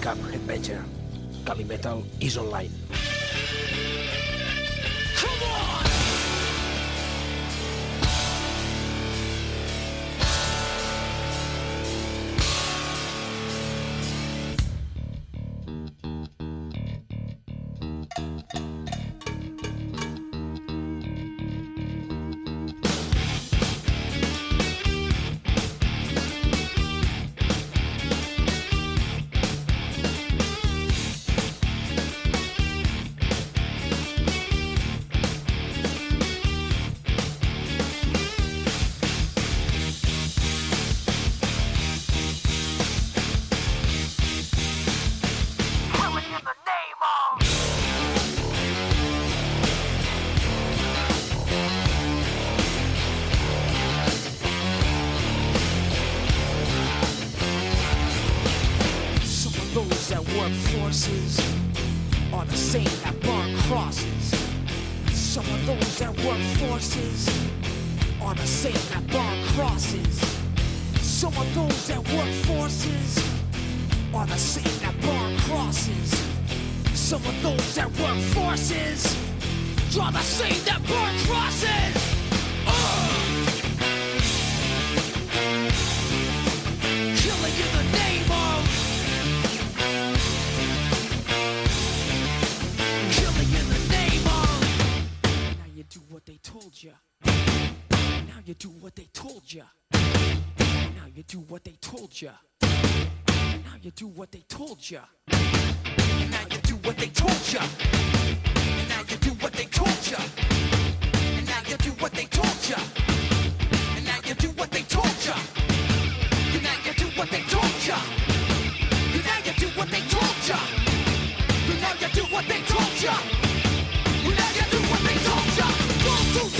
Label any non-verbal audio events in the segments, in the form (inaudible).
cap Headbanger. Calimetal is online. Now you do what they told you. Now you do what they told ya. Now you do what they told you. Now you do what they told you. Now you do what they told. And now you do what they told. And now you do what they told. And now you do what they told. And now you do what they told. And now you do what they told. And now you do what they told you. Those who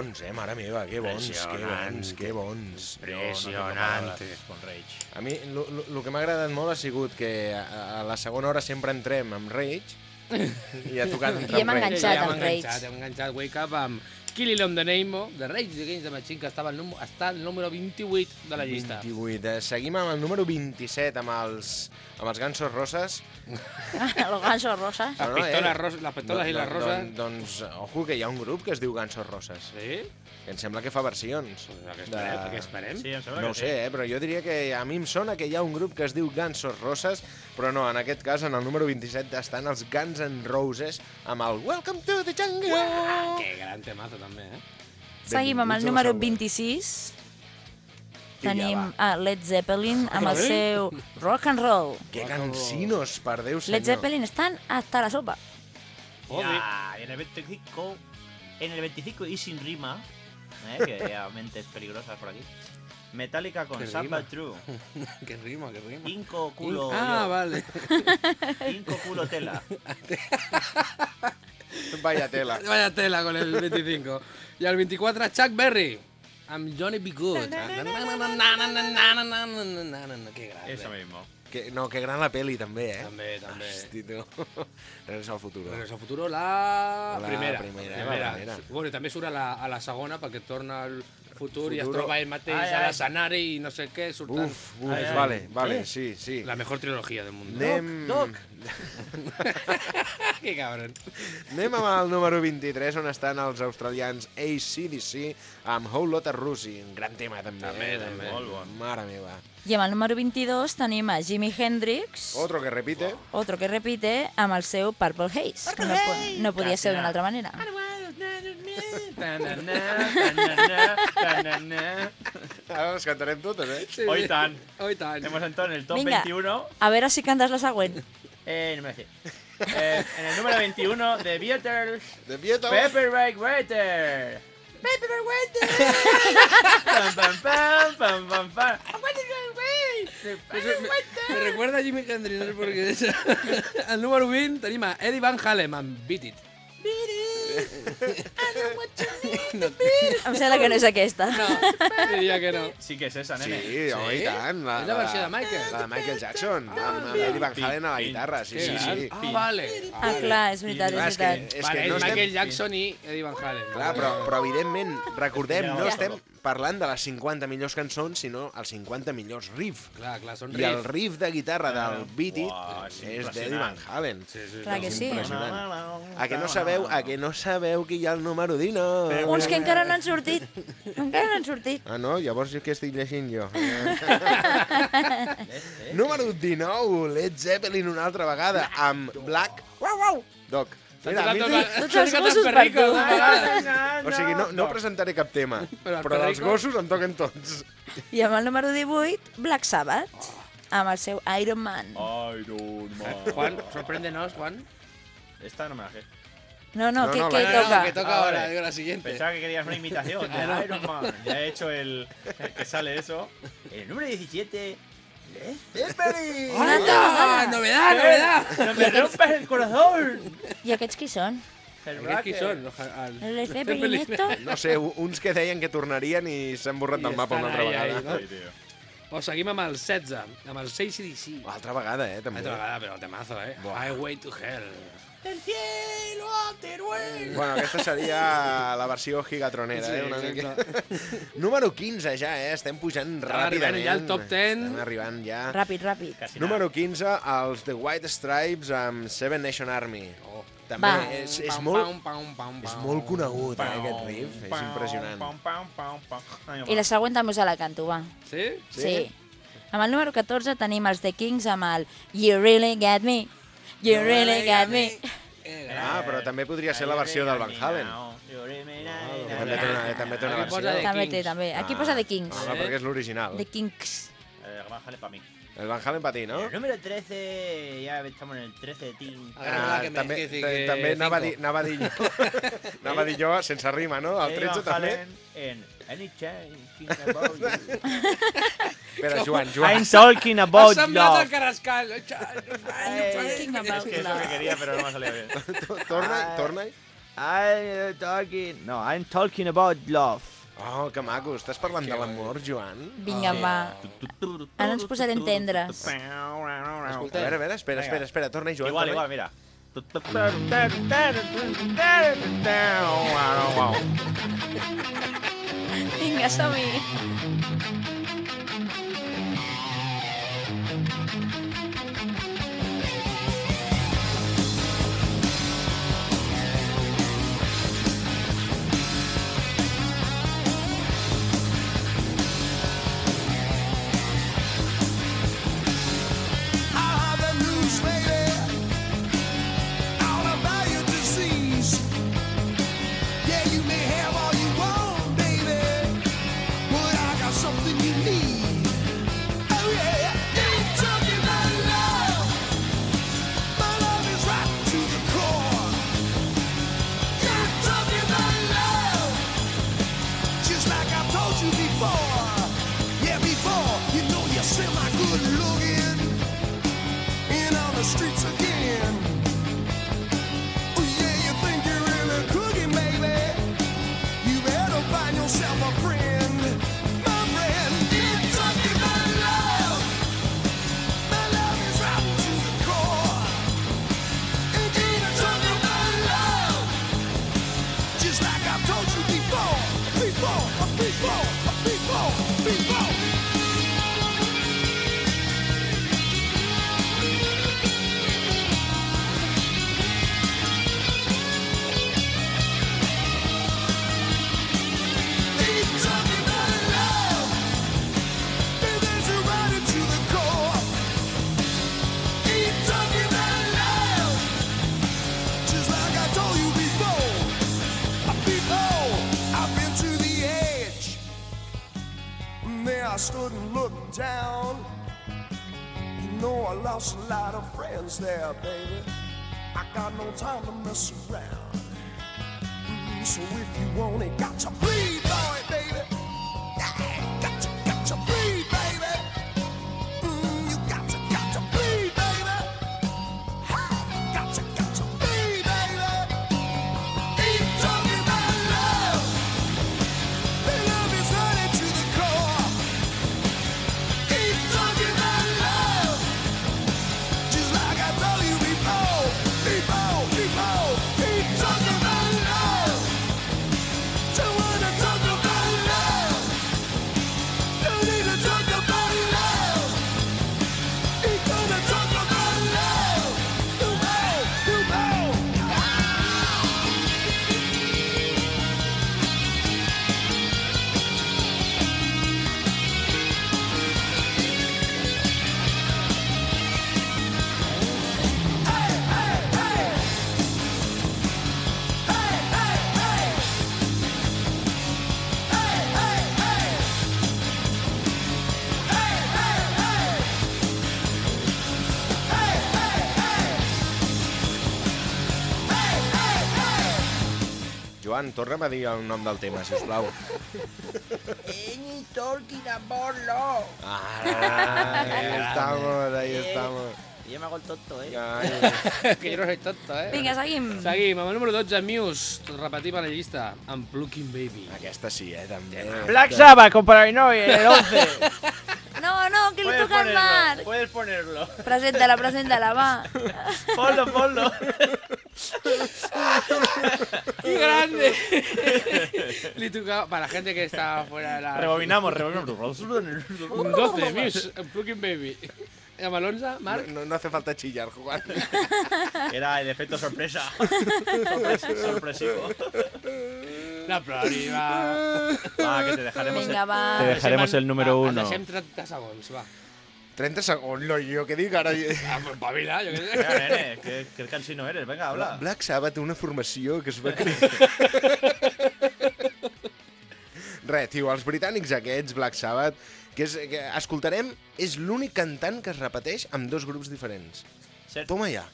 bons, eh, mare meva, que bons, que bons, que bons. Rage. A mi el que m'ha agradat molt ha sigut que a, a la segona hora sempre entrem amb Rage (laughs) i ha tocat entrar I hem amb Rage. enganxat hem amb Rage. enganxat, hem enganxat Wake Up amb Kill It on the Name of the Rage Against the Machine, que estava al num està al número 28 de la llista. 28. Eh, Seguim amb el número 27, amb els, amb els gansos roses. (laughs) Los gansos rosas. Las pistolas rosas- las pistolas i les roses. Don, doncs, ojo, que hi ha un grup que es diu Gansos Roses, Sí? Que em sembla que fa versions. Pues què esperem? Què esperem? Sí, em sembla No que ho sé, eh, però jo diria que a mi em sona que hi ha un grup que es diu Gansos Roses, però no, en aquest cas, en el número 27 estan els Guns N' Roses amb el Welcome to the Jungle. Ah, que gran temazo també, eh? Seguim amb el número selva. 26. Vinga, Tenim va. a Led Zeppelin amb el seu rock and roll. Que cansinos, per Déu senyor. Led Zeppelin estan hasta la sopa. Ya, en el 25. En el 25 y sin rima, ¿eh? que hay mentes peligrosas por aquí. Metallica con ¿Qué Samba? True. qué rima, qué rima. Inco culo. ah, yo. vale. Inco culo tela. Vaya tela. Vaya tela con el 25. I el 24, Chuck Berry. Amb Johnny B. Good. Que gran. Eso mismo. Que, no, que gran la peli, també, eh? També, també. Hosti, tu. (laughs) Regreso al futuro. Regreso al futuro, la, La primera. primera, la primera. Bueno, també surt a la, a la segona perquè torna al futur, i es troba ell mateix Ai, a ai. l'escenari i no sé què, surten... Uf, uf, Ai, ai. vale, vale, Eh? sí, sí. La mejor trilogía del mundo. Anem... Doc, (laughs) que cabron. Anem amb el número 23, on estan els australians ACDC amb Whole Lotta Rusi. Un gran tema, també. També, eh? també. Molt bon. Mare meva. I amb el número 22 tenim a Jimi Hendrix, Otro que repite. otro que repite, amb el seu Purple Haze. que no, po no podia ser d'una altra manera. Ta-na-na, Ara les cantarem totes, eh? Sí, Hoy sí. tan. Hoy tan. Hemos entrado en el top Vinga. 21. A veure si cantes la següent. Eh, no me sé. Eh, en el número 21, The Beatles. De Beatles. Paperback Waiter. Paperback Waiter. pam, pam, pam, pam, pam, pam. Pues me, me recuerda a Jimi Hendrix, no sé por qué. (laughs) El número 20 tenim a Eddie Van Halen amb Beat It. Em sembla que no és aquesta. No, diria que no. Sí que es esa, Sí, nene. home, i tant. És la versió de Michael. La de Michael Jackson, amb, amb Eddie Van Halen a la guitarra. Sí, sí, sí. Ah, vale. Ah, clar, és veritat, és és que, veritat. és vale, que no és estem... Michael Jackson i Eddie Van Halen. Clar, però, però evidentment, recordem, no estem parlant de les 50 millors cançons, sinó els 50 millors riffs. Clar, clar, són I el riff. riff de guitarra del Beat It és és d'Eddie Van. Halen. Sí, sí, Clar que sí. A que no sabeu, a que no sabeu qui hi ha el número 19? Uns que encara no han sortit. Encara no han sortit. Ah, no? Llavors què estic llegint jo? (laughs) número 19, Led Zeppelin una altra vegada, amb Black... Uau, uau! Doc, mira, a mi... Tots els gossos per tu. O sigui, no, no presentaré cap tema, Però el però dels gossos em toquen tots. I amb el número 18, Black Sabbath, amb el seu Iron Man. Iron Man. Juan, sorpréndenos, Juan. Esta no me la sé. No, no, No, ¿qué, no, qué la- No, toca? que toca Ah, ahora, vale. digo la siguiente. Pensaba que querías una imitación de (laughs) Iron Man. Ya he hecho el, el que sale eso. El número 17. Led Zeppelin. ¡Anda! ¡Novedad, novedad! ¡No me rompas el corazón! I aquests qui són? El Aquests qui són? El- El Zeppelin esto? No sé, uns que deien que tornarien i s'han borrat del mapa una altra vegada. ahí, tío. O seguim amb el 16, amb el 6 CDC. Altra vegada, eh, també. Altra vegada, però temazo, eh? Buah. Highway to Hell. ¡El cielo a Teruel! Bueno, aquesta seria la versió gigatronera, Sí, eh? Una mica. (laughs) Número 15 ja, eh? Estem pujant Estem ràpidament. arribant ja al top 10. Estem arribant ja. Ràpid, ràpid. Casi Número 15, els The White Stripes amb Seven Nation Army. Oh. També Va. és, és, Pam, molt, pam, pam, pam, és pam. molt conegut, eh, nada. aquest riff. És impressionant. Pam, pam, pam, pam. Ahí I la següent també us la canto, va. Sí? Sí? Sí. Amb el número 14 tenim els The Kings amb el You Really Get Me. You Really Get Me. Ah, però també podria ser la versió del Van Halen. Que també té una, també té una Aquí posa versió. The També té, Kings. també. Aquí Ah. posa The Kings. Ah, perquè és l'original. The Kings. Eh, Van Halen para mí. El Van Halen per ti, no? El número 13, ya estamos en el 13 de Team. Ah, Ah, que me- també, que sí, ta- que també anava a, dir, cinco. anava a dir jo, anava a dir jo sense rima, no? El Eddie 13 Van també. En Anytime, thinking about you. Espera, (laughs) Joan, Joan. I'm talking Has about semblat el love. Carrascal. Eh, Talking Es about que es lo love. que quería, pero no me ha salido bien. (laughs) Torna, torna. I'm talking... No, I'm talking about love. Oh, que maco, estàs parlant de l'amor, Joan? Vinga, va. Ara ens posarem tendres. A veure, a veure, espera, espera, espera, torna, Joan. Igual, igual, mira. Vinga, som-hi. Baby. I got no time to mess around. Mm, so if you want it, got to Joan, torna'm a dir el nom del tema, si us plau. Any talking about love. Ah, ahí estamos, ahí estamos. Yo me hago el tonto, eh. Ai, que jo no soy tonto, eh? Vinga, seguim. Seguim, amb el número 12, Muse, tot repetim a la llista, amb Plucking Baby. aquesta sí, eh, també. Black Sabbath con Paranoid, el 11. (laughs) No, no, que li Puedes toca al Marc. ponerlo, puedes ponerlo. Preséntala, preséntala, va. (laughs) Ponlo, ponlo. (laughs) ¡Qué grande! Para la gente que está fuera de la... Rebobinamos, rebobinamos. Un 12, Muse, Plucking Baby. L'11, Marc? No, no hace falta chillar, Juan. Era el efecto sorpresa. Sorpresivo. No, però arriba... Va, que te dejaremos, Vinga, va. te dejaremos el número uno. El deixem 30 segons, va. 30 segons, no, jo què dic ara? Ah, pues pavila, jo què sé. Venga, nene, que, que cansino eres. Venga, habla. Black Sabbath té una formació que es va crear... Res, tio, els britànics aquests, Black Sabbath, que, és, que escoltarem, és l'únic cantant que es repeteix amb dos grups diferents. Cierto. Toma ya.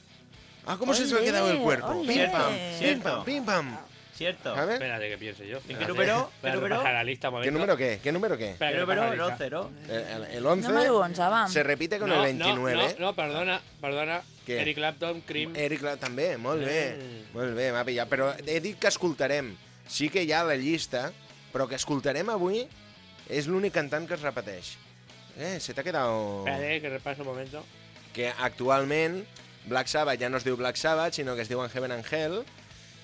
Ah, ¿cómo se os ha Olé, quedado el cuerpo? olé. Pim pam, pim pam, pim pam. Cierto. A ver, Espérate que piense yo. ¿En qué número? ¿Qué Espera, número? la lista ¿qué número qué? ¿Qué número qué? Espera, ¿Qué número? El lista. 11, ¿no? El, el- el 11 Número 11, va. se repite con no, el 29. No, no, no, perdona, perdona. Què? Eric Clapton, Cream. Eric Cla- també, molt bé. Mm. Molt bé, m'ha pillat. Però he dit que escoltarem. Sí que hi ha la llista, però que escoltarem avui és l'únic cantant que es repeteix. Eh, se t'ha quedat... Espérate, que repaso un momento. Que actualment Black Sabbath ja no es diu Black Sabbath, sinó que es diuen Heaven and Hell,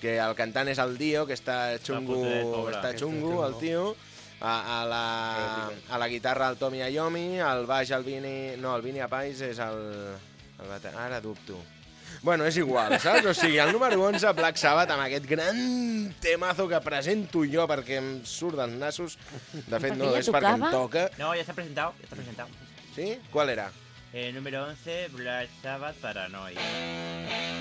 que el cantant és el Dio, que està xungo, pobre. està xungo, està el tio. A, a, la, a la guitarra el Tommy Iommi, al baix el Vini... No, el Vini Apais és el... el bate... Ara dubto. Bueno, és igual, (laughs) saps? O sigui, el número 11, Black Sabbath, amb aquest gran temazo que presento jo perquè em surt dels nassos. De fet, no, ja és perquè em toca. No, ya está presentado. Ya está presentado. Sí? Qual era? Eh, número 11, Black Sabbath Paranoid.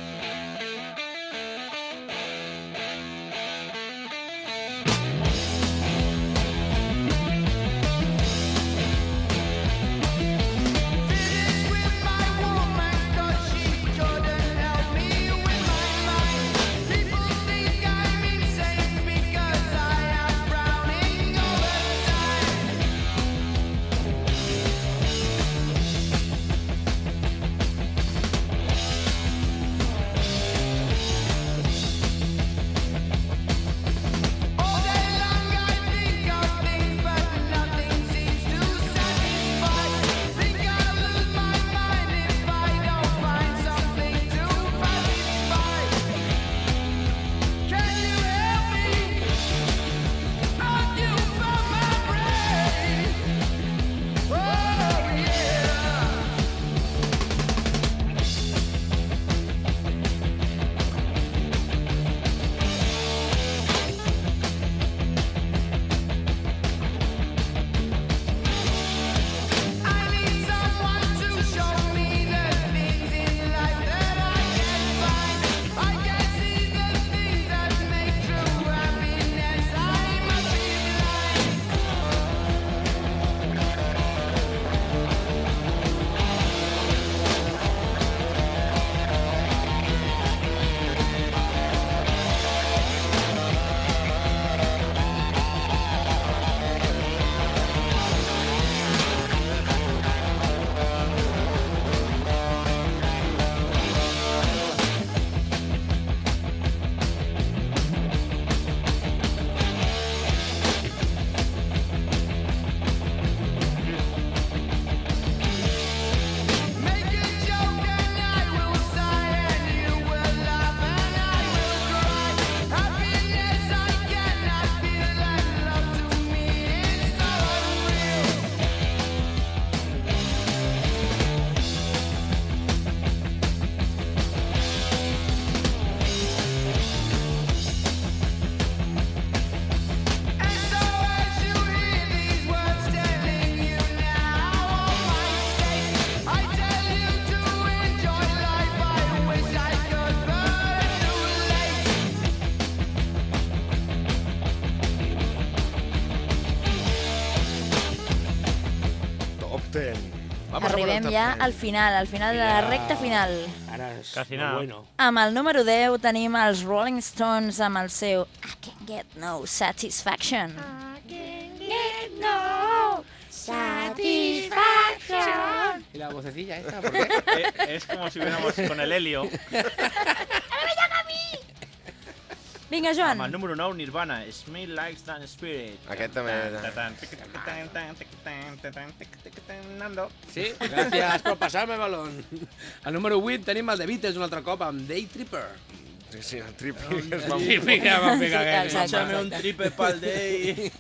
Arribem ja 10. al final, al final de la recta final. Ara és Casi lo nada. bueno. Amb el número 10 tenim els Rolling Stones amb el seu I can get no satisfaction. ¿Y la vocecilla esta? ¿Por qué? (laughs) Eh, es como si hubiéramos con el helio. (laughs) Vinga, Joan. Amb el número 9, Nirvana, Smell Like Teen Spirit. Aquest també era. Nando. Sí, gràcies per passar-me el balón. Al número 8 tenim el de Beatles un altre cop amb Day Tripper. Sí, sí, el tripi que es va... Va, vinga, Exacte. vinga. Échame un triple pa'l day.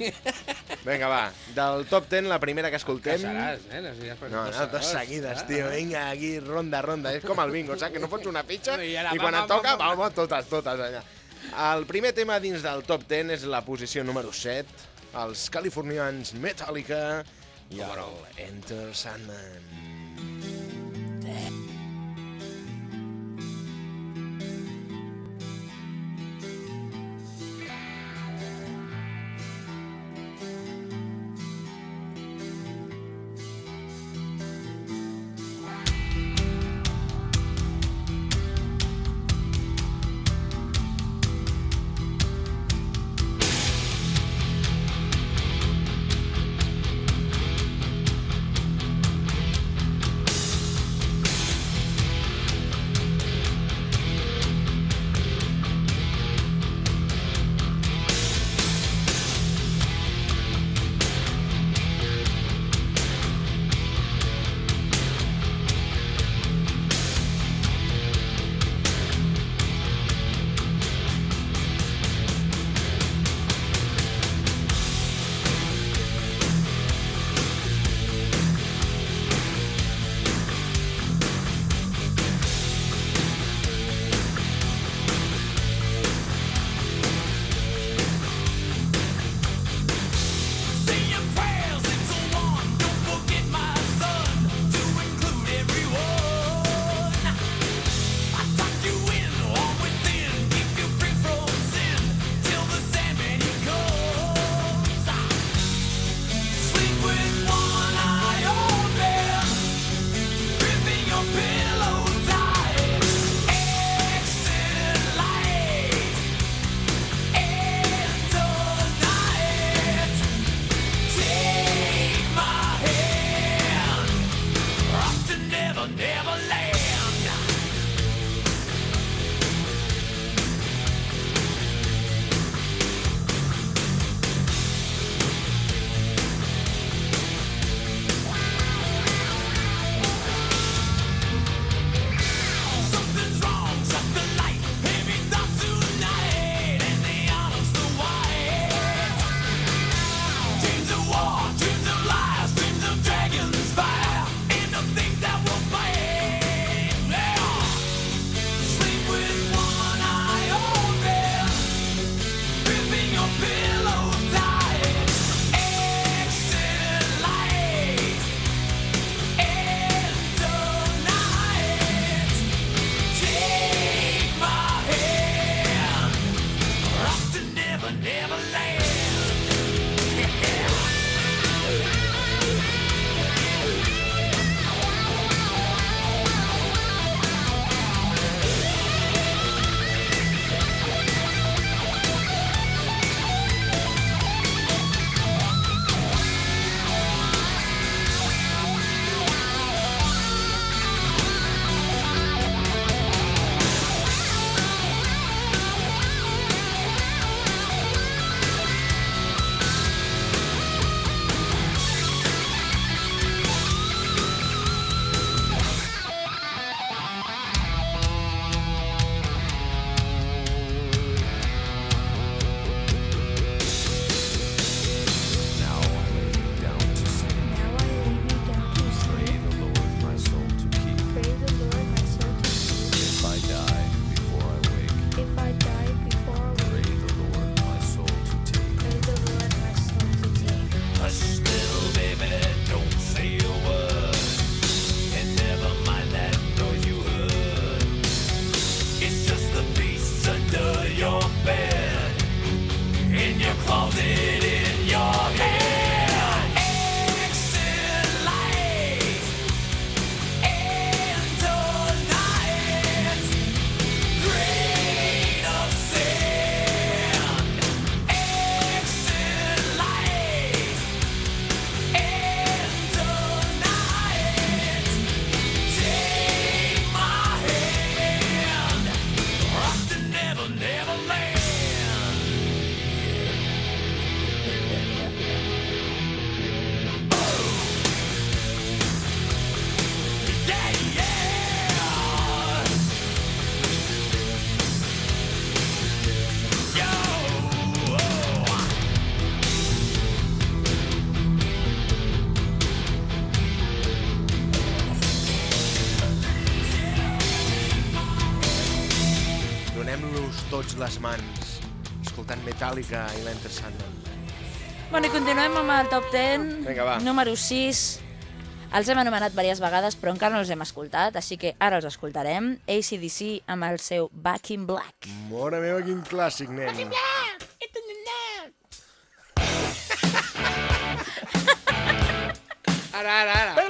Vinga, va. Del top 10, la primera que escoltem... Passaràs, eh? No, No, no, dos seguides, tio. Vinga, aquí, ronda, ronda. És com el bingo, saps? Que no fots una fitxa I quan va, et va, toca, va, va. va, va, totes, totes allà. El primer tema dins del top 10 és la posició número 7, els californians Metallica i el Enter Sandman. tots les mans, escoltant Metallica i l'Enter Sandman. Bueno, i continuem amb el top 10. Vinga, va. Número 6. Els hem anomenat diverses vegades, però encara no els hem escoltat, així que ara els escoltarem. ACDC amb el seu Back in Black. Mora meva, quin clàssic, nen. Ara, ara, ara.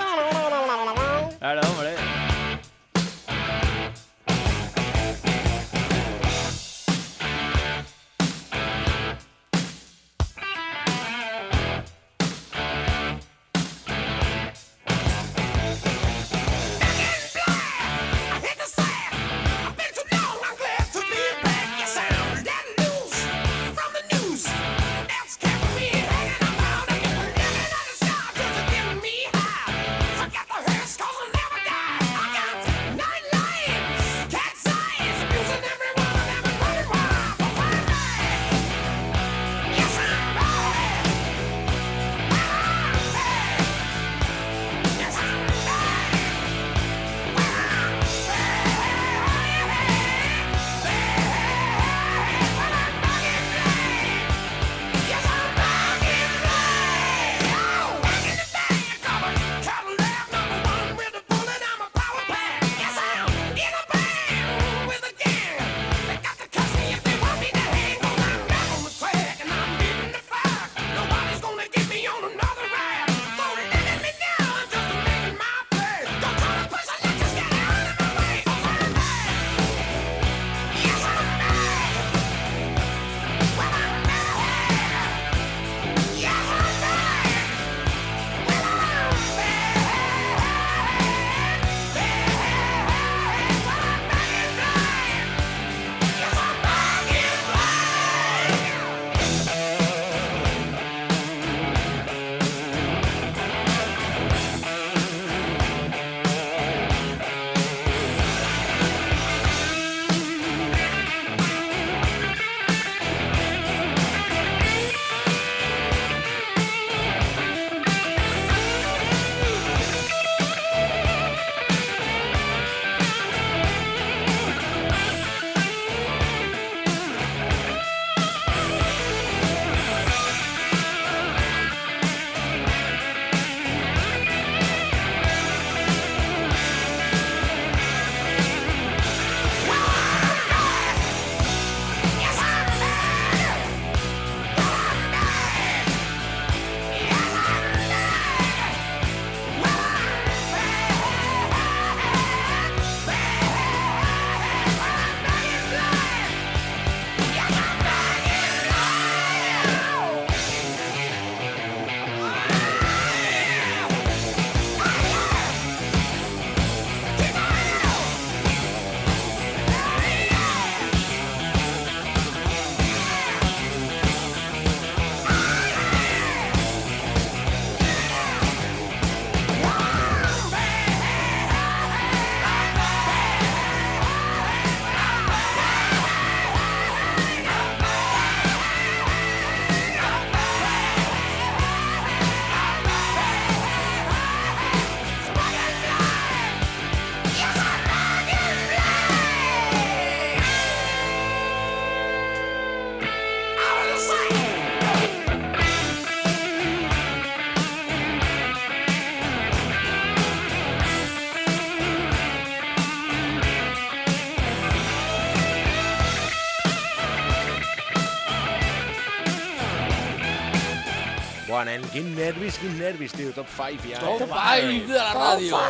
Buah, nen, quin nervis, quin nervis, tio. Top 5 ja. Top eh? 5 de la ràdio.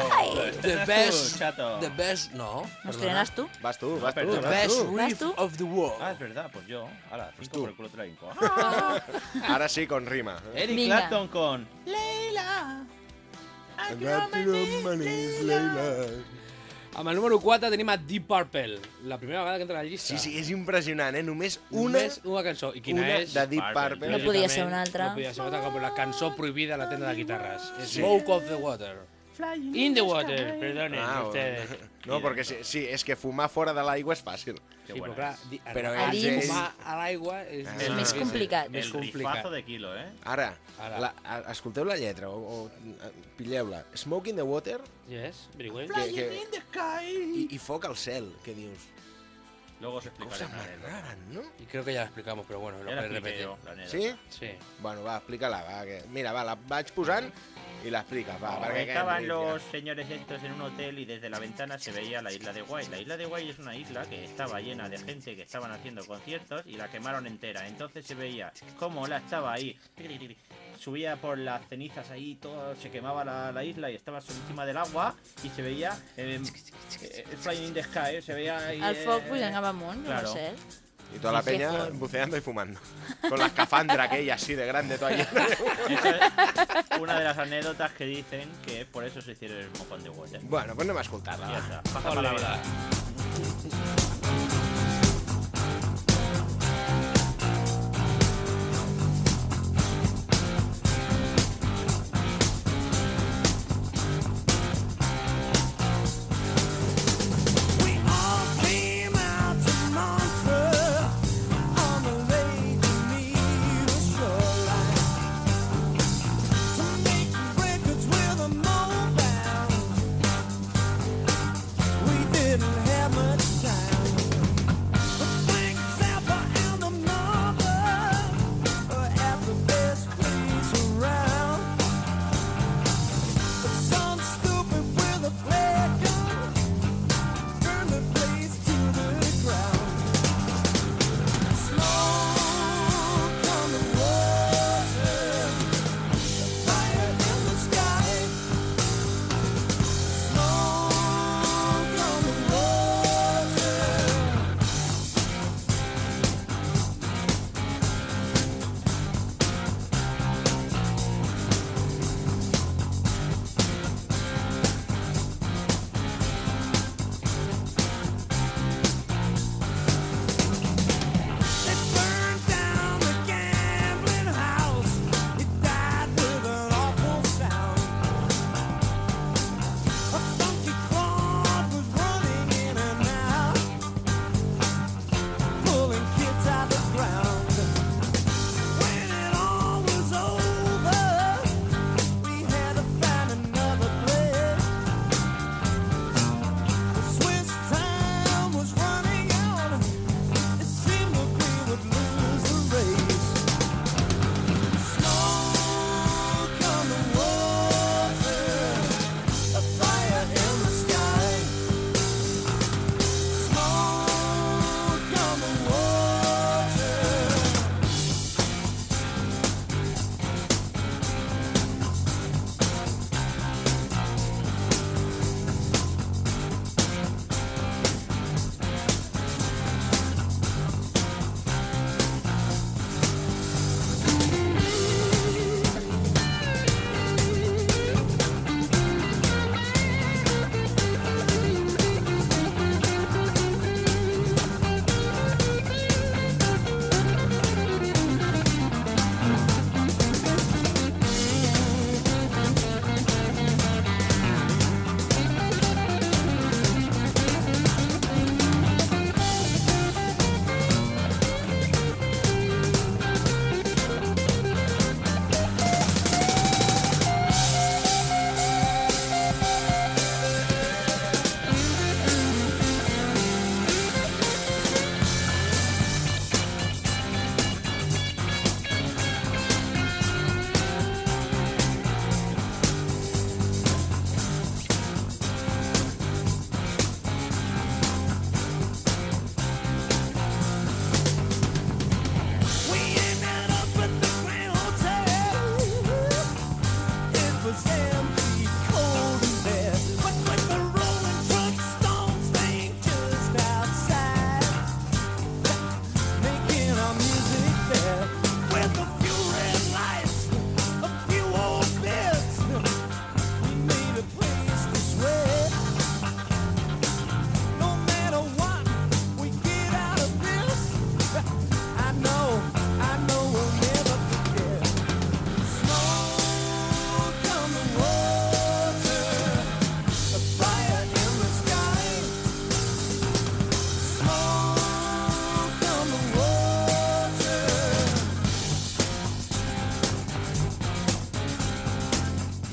The best, chato. the best, no. ¿Nos estrenas tú? Vas tu, vas tu. The vas best tu. riff tú? of the world. Ah, es verdad, pues yo. Ahora, cinco tú. por el culo te la hinco. (laughs) Ara sí, con rima. Eric. Clapton con Amb el número 4 tenim a Deep Purple. La primera vegada que entra a la llista. Sí, sí, és impressionant, eh? Només una, Només una cançó. I quina una és? de Deep Purple. Purple. No podia ser una altra. No podia ser una altra com la cançó prohibida a la tenda de guitarres. Sí. Smoke of the Water. In the water, perdonen Ah, ustedes. (laughs) no, perquè sí, sí, és que fumar fora de l'aigua és fàcil. Sí, però clar, Però a ells- dins, ells- fumar a l'aigua és, Ah. És més complicat. El complicat. rifazo de kilo, ¿eh? Ara, Ara. La, a, escolteu la lletra, o, o pilleu-la. Smoke in the water Yes, very well. que, que, i, i foc al cel, què dius? Luego os explicaré Cosas más raras, ¿no? Y creo que ya lo explicamos, pero bueno, lo puedes expliqué repetir. yo, la. Sí? Sí. Bueno, va, explica-la, va. Que... Mira, va, la vaig posant i l'expliques, va. perquè Estaban los señores estos en un hotel y desde la ventana se veía la isla de Guay. La isla de Guay es una isla que estaba llena de gente que estaban haciendo conciertos y la quemaron entera. Entonces se veía cómo la estaba ahí. Subía por las cenizas ahí, todo se quemaba la, la isla y estaba sobre encima del agua y se veía eh, eh, Flying in the Sky, se veía ahí, El foc eh, pujant cap amunt, claro. no sé. Y toda la peña buceando y fumando. Con la escafandra aquella así de grande, toda llena. Es una de las anécdotas que dicen que por eso se hicieron el mojón de Water. Bueno, pues anem a escoltar-la, Ya va. está. Pasa palabra.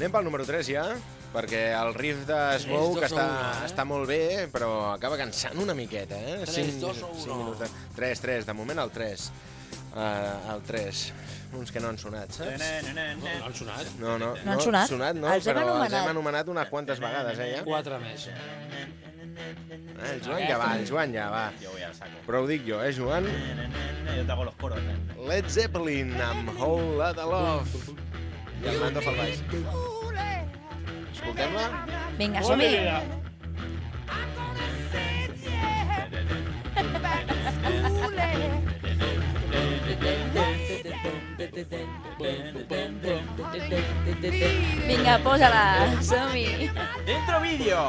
Anem pel número 3 ja, perquè el riff de Smoke dos o està, uno, eh? està molt bé, però acaba cansant una miqueta, eh? Tres, Cinc- dos o cinc uno? minuts. 3, 3, de moment el 3. Uh, el 3. Uns que no han sonat, saps? No han sonat. No, no, No han sonat? sonat no, Els hem però els anomenat. hem anomenat unes quantes vegades, eh, ja? Quatre més. Eh, el Joan ja va, el Joan ja va. Voy al saco. Però ho dic jo, eh, Joan? Yo te hago los coros. Led Zeppelin amb Whole Lotta Love. I el Mando pel baix. Escoltem-la? Vinga, som-hi. Vinga, posa-la. Som-hi. ¡Dentro vídeo!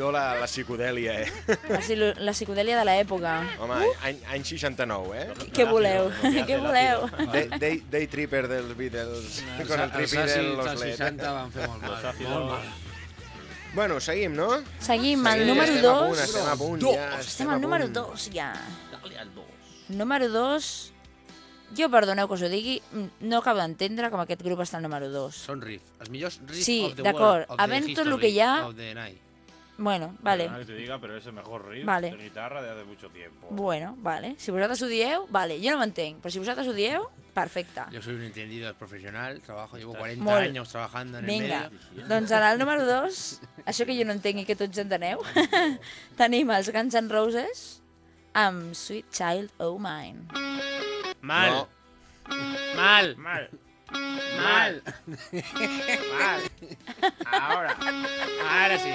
Déu-n'hi-do la, la psicodèlia, eh? La, la psicodèlia de l'època. Home, any, any 69, eh? Què voleu? (laughs) Què voleu? Day, day, day Tripper dels Beatles, con el Els tripi de los dels LED. 60 van fer molt mal. Molt mal. Bueno, seguim, no? Seguim, el número estem a punt, 2. Estem a punt, Dos. ja. Estem al número punt. 2, ja. Dale al dos. Número 2... Jo, perdoneu que us ho digui, no acabo d'entendre com aquest grup està al número 2. Són riff. Els millors riffs Sí, of the d'acord. world, of the Havent tot el history que hi ha- of the night. Bueno, vale. Perdona que te diga, pero es el mejor riff Vale. de guitarra de hace mucho tiempo. Bueno, vale. Si vosaltres ho dieu, vale. Jo no m'entenc, però si vosaltres ho dieu, perfecte. Yo soy un entendido profesional, trabajo, llevo 40 Molt. años trabajando en el Vinga, medio. doncs en el número 2, això que jo no entenc i que tots enteneu, (laughs) tenim els Guns N' Roses amb Sweet Child O' Mine. Mal, No. mal, Mal, mal. (laughs) mal. Ahora. Ahora sí.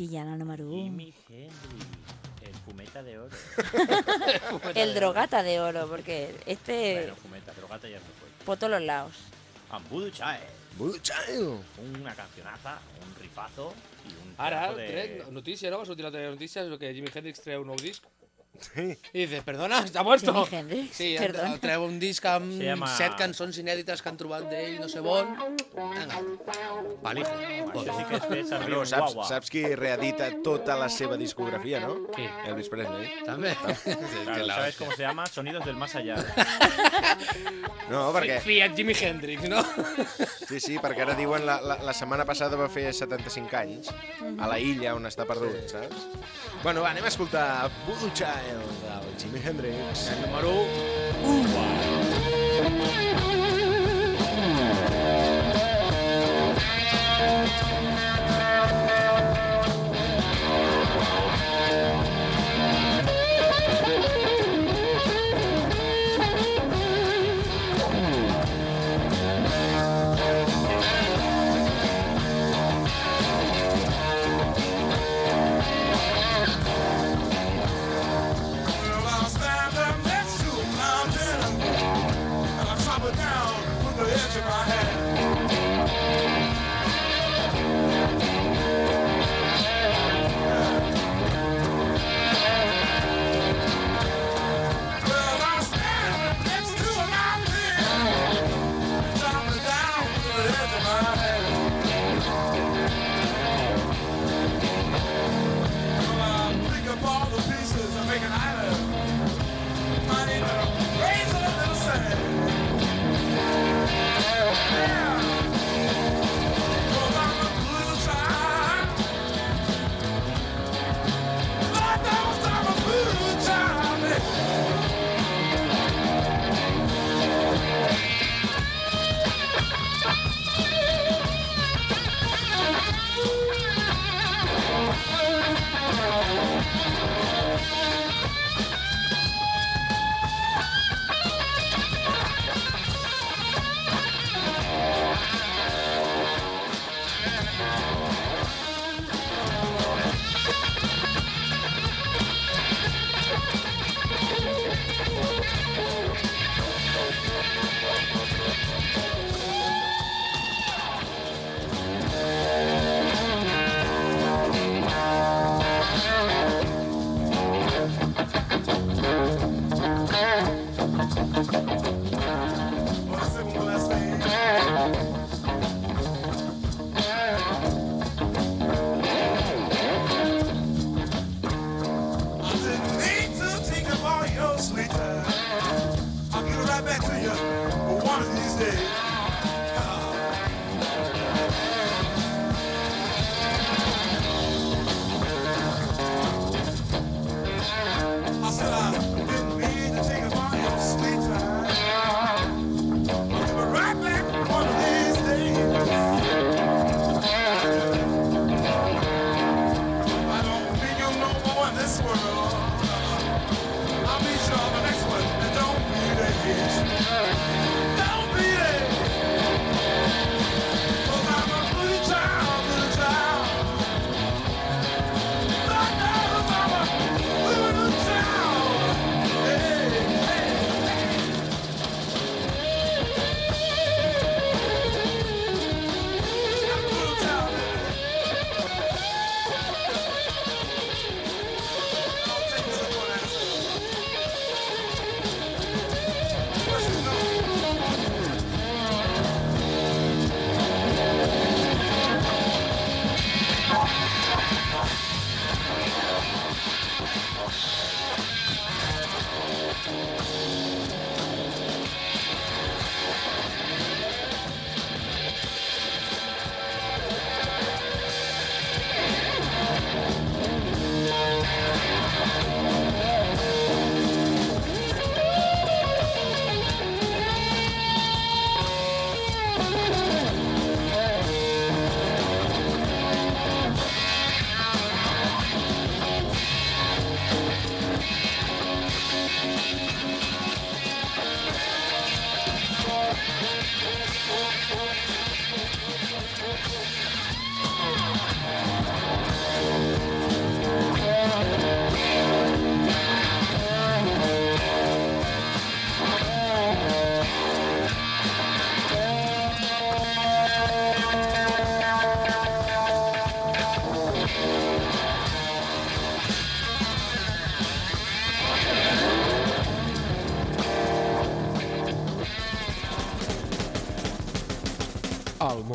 Al número 1? Qui hi ha en el número 1? Jimi Hendrix, el fumeta de oro. (laughs) El drogata de oro, porque este Bueno, fumeta, drogata ya se fue. por todos los lados. And Voodoo Child, Voodoo Child! una cancionaza, un rifazo i un Ara, de... crec, notícia, no? Va sortir la telenotícia, és que Jimi Hendrix treu un nou disc. Sí. I dices, perdona, està muerto. Hendrix, Sí, perdona. treu un disc amb Se llama- set cançons inèdites que han trobat d'ell, no sé on. Vinga. Valijo. Això sí que és fer servir No, saps, saps qui reedita tota la seva discografia, no? Qui? Elvis Presley. També. Claro, ¿sabes cómo se llama? Sonidos del más allá. No, perquè... Fiat Jimi Hendrix, no? Sí, sí, perquè ara diuen la, la, la setmana passada va fer 75 anys a la illa on està perdut, saps? Bueno, va, anem a escoltar Voodoo Child del Jimi Hendrix. El número 1. Well,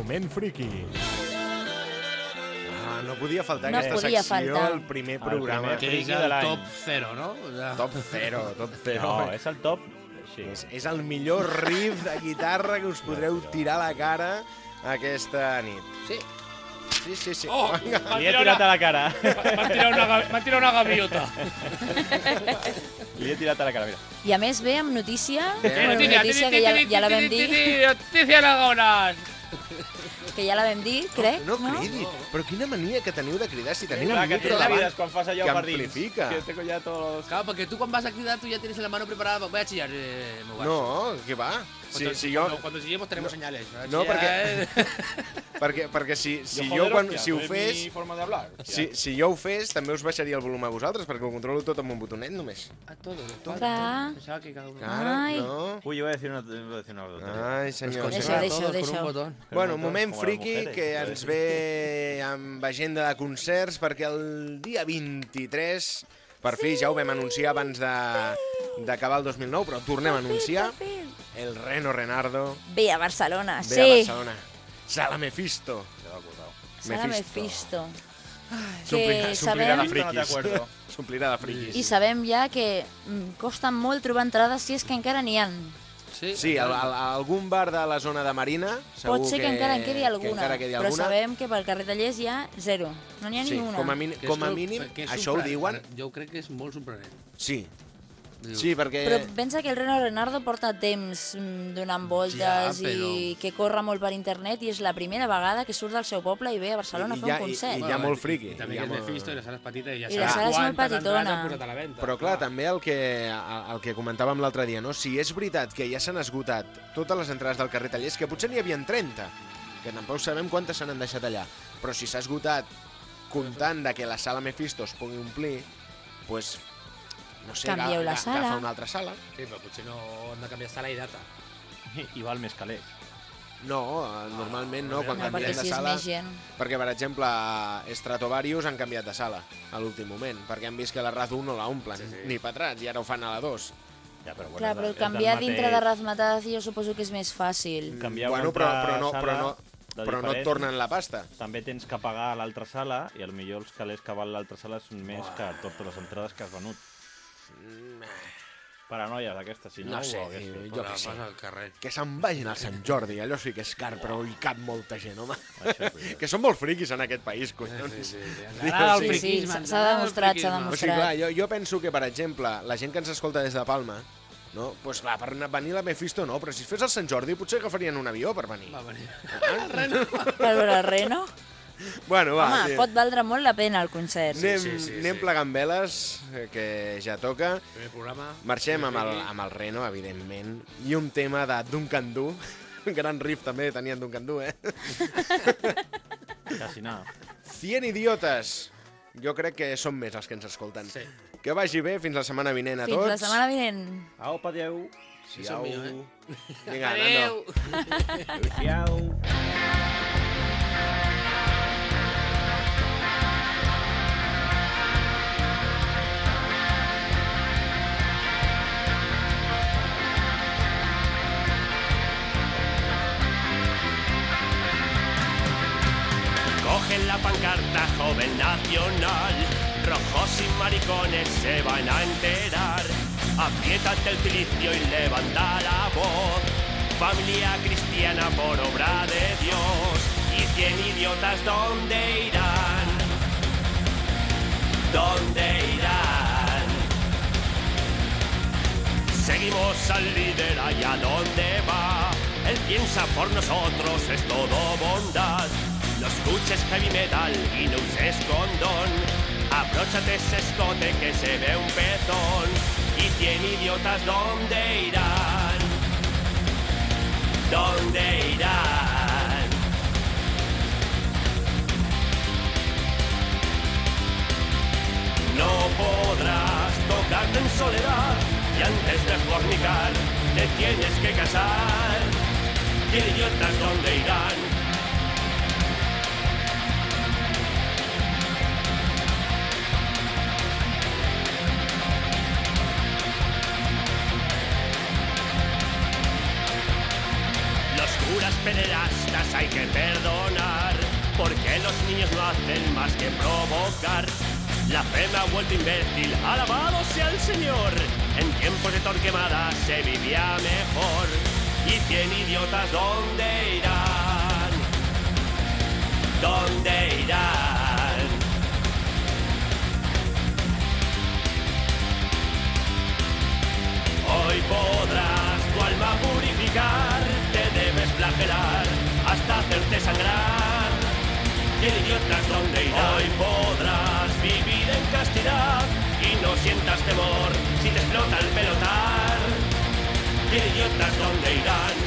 Moment friki. Ah, no podia faltar No aquesta podia secció faltar. al primer El programa. primer Que és Friki de el l'any. top 0, no? O sea, Top zero, top zero. No, és el top... Sí. És, és el millor riff de guitarra que us podreu tirar a la cara aquesta nit. Sí. Sí, sí, sí. Oh! Vinga. Li he tirat a la cara. M'han tirat, una, tirat una gaviota. Li he tirat a la cara, mira. I a més ve amb notícia, Bé. bueno, notícia que ja, ja la vam dir, Notícia Lagonas. Que ja la vam dir, crec, No no? cridi, però quina mania que teniu de cridar si teniu Clar, un que micro davant quan fas allò que per dins. amplifica. Que tengo ya todos. Claro, porque tú cuando vas a cridar tú ya tienes la mano preparada. Voy a chillar. Eh, voy a No, què va? Si, Cuando, si jo, cuando, cuando chillemos tenemos señales. Voy a No, chillar, (laughs) perquè- perquè, perquè si, si Yo, jo, joder, quan, hòstia, si ho no fes, mi forma de hablar. si, si jo ho fes, també us baixaria el volum a vosaltres, perquè ho controlo tot amb un botonet només. A todo, todo. Clar. Pensaba que cada Ai. no. Uy, iba a decir una, iba a decir una. Ai, senyor. Deixa, deixa, todos deixa. Bueno, un moment friki mujeres, que ens ve amb agenda de concerts perquè el dia 23, per fi, ja ho vam anunciar abans de- d'acabar el 2009, però tornem a anunciar, el Reno Renardo Ve a Barcelona, ve a sí. Barcelona. Sala Mephisto. Sala Mephisto. S'omplirà de sabem, No te friquis. acuerdo. S'omplirà de friquis. i sabem ja que mm, costa molt trobar entrades si és que encara n'hi ha. Sí, Sí, al, al, a algun bar de la zona de Marina segur Pot ser que, encara en quedi que alguna, encara quedi però alguna. sabem que pel carrer Tallers hi ha zero. No n'hi ha Sí, ni una. com a, mínim, Que com a mínim, que això ho diuen. Jo crec que és molt sorprenent. Sí, Diu, sí, perquè... Però pensa que el Reno Renardo porta temps mm, donant voltes Ja, i però- que corre molt per internet i és la primera vegada que surt del seu poble i ve a Barcelona I- a i fer ja- un concert. i- hi ha molt friqui, I també que és molt- Mephisto i la sala és petita i ja I la sala és molt petitona. a la venda. Però clar, també el que, el que comentàvem l'altre dia, no? si és veritat que ja s'han esgotat totes les entrades del carrer Tallers, que potser n'hi havia 30, que tampoc sabem quantes se n'han deixat allà, però si s'ha esgotat comptant de que la sala Mephisto es pugui omplir, pues, no sé, Canvieu la sala. agafa una altra sala. Sí, però potser no hem de canviar sala i data. I va al més calés. No, eh, normalment no, quan No, si de sala... gent. Perquè, per exemple, Stratovarius han canviat de sala a l'últim moment, perquè han vist que la Raz 1 no la omplen, sí, sí. ni petrats, i ara ho fan a la 2. Ja, però bueno, Clar, però és canviar del dintre mateix. de Razmataz jo suposo que és més fàcil. Canviar bueno, però, però, no, però, no, però no et tornen la pasta. També tens que pagar a l'altra sala i potser els calés que van a l'altra sala són més que totes les entrades que has venut. Paranoia d'aquesta, si no, No sé, tio, jo què sé. al carrer. Que se'n vagin al Sant Jordi, allò sí que és car, però hi cap molta gent, home. Això que són molt friquis en aquest país, collons. Sí, sí, sí. El sí. Sí, s'ha- demostrat, s'ha friquisme. O sigui, clar, jo, jo penso que, per exemple, la gent que ens escolta des de Palma, no? pues, clar, per venir a la Mephisto no, però si es fes el Sant Jordi potser agafarien un avió per venir. Va venir. (laughs) Per veure el Reno? Bueno, va, Home, sí. pot valdre molt la pena el concert. anem, sí, sí, anem sí. plegant veles, eh, que ja toca. Primer programa. Marxem amb el, amb el Reno, evidentment, i un tema de Duncan Du. Un gran riff també tenien Duncan Du, eh? Quasi nada. 100 idiotes. Jo crec que són més els que ens escolten. Sí. Que vagi bé, fins la setmana vinent a Fins tots. la setmana vinent. Au, adieu. Sí, millor, eh? Vinga, Nando. Adéu. (laughs) joven nacional, rojos y maricones se van a enterar. Apriétate el cilicio y levanta la voz. Familia cristiana por obra de Dios. Y cien idiotas, ¿dónde irán? ¿Dónde irán? Seguimos al líder allá donde va. Él piensa por nosotros, es todo bondad. No escuches heavy metal y no uses condón. Abróchate ese escote que se ve un pezón. Y cien idiotas, ¿dónde irán? ¿Dónde irán? No podrás tocarte en soledad y antes de fornicar te tienes que casar. Y idiotas dónde irán. Pederastas hay que perdonar. que los niños no hacen más que provocar. La fe me ha vuelto imbécil, alabado sea el Señor. En tiempos de torquemada se vivía mejor. Y cien idiotas, ¿dónde irán? ¿Dónde irán? Hoy podrás tu alma purificar, hasta hacerte sangrar. Y el idiotas donde irá. Hoy podrás vivir en castidad y no sientas temor si te explota el pelotar. Y el idiotas donde irán.